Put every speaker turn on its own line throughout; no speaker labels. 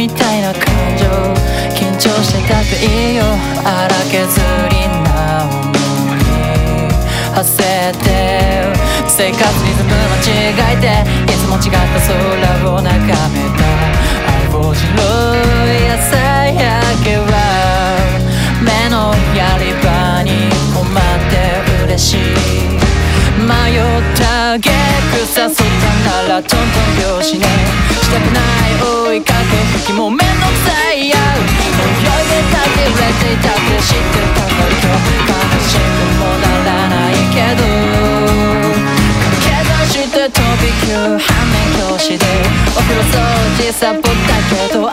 みたいな感情緊張してたっていいよ。荒削りな思い馳せて。生活リズム間違えていつも違った空を眺めた。愛を白い朝焼けは目のやり場に困って嬉しい。迷ったげく誘ったならトントン拍子ねしたくない。時もめんどくさいや泳いでたって売れていたって知ってたんだけど悲しくもならないけど駆け出して飛び級反面教師でお風呂掃除サボったけど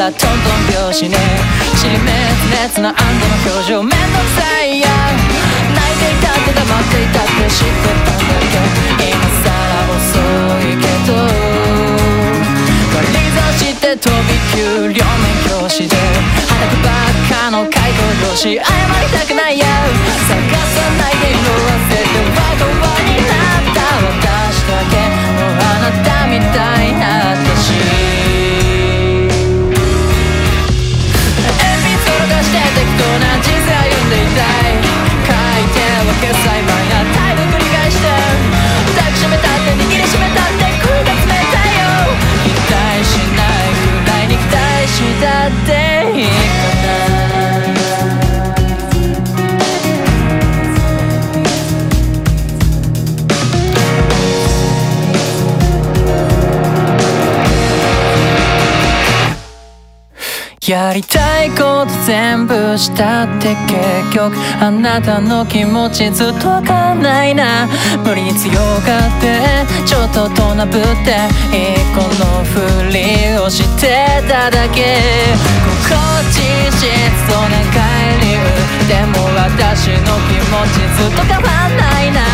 らトントン拍子ね。尻滅裂なあんたの表情めんどくさいや泣いていたって黙っていたって知ってたんだけど。今さら遅いけど。割り座して飛び級両面教師で。裸ばっかの回答用紙謝りたくないややりたいこと全部したって結局あなたの気持ちずっとわかんないな。無理に強がってちょっととなぶっていい子のふりをしてただけ。心地しそうな帰りでも私の気持ちずっと変わんないな。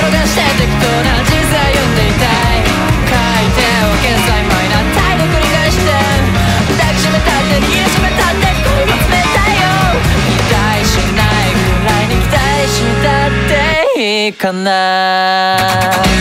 転がして適当な人生読んでいたい書いておけさいマイな態度繰り返して抱きしめたって握りしめたって恋も冷たいよ期待しないくらいに期待したっていいかな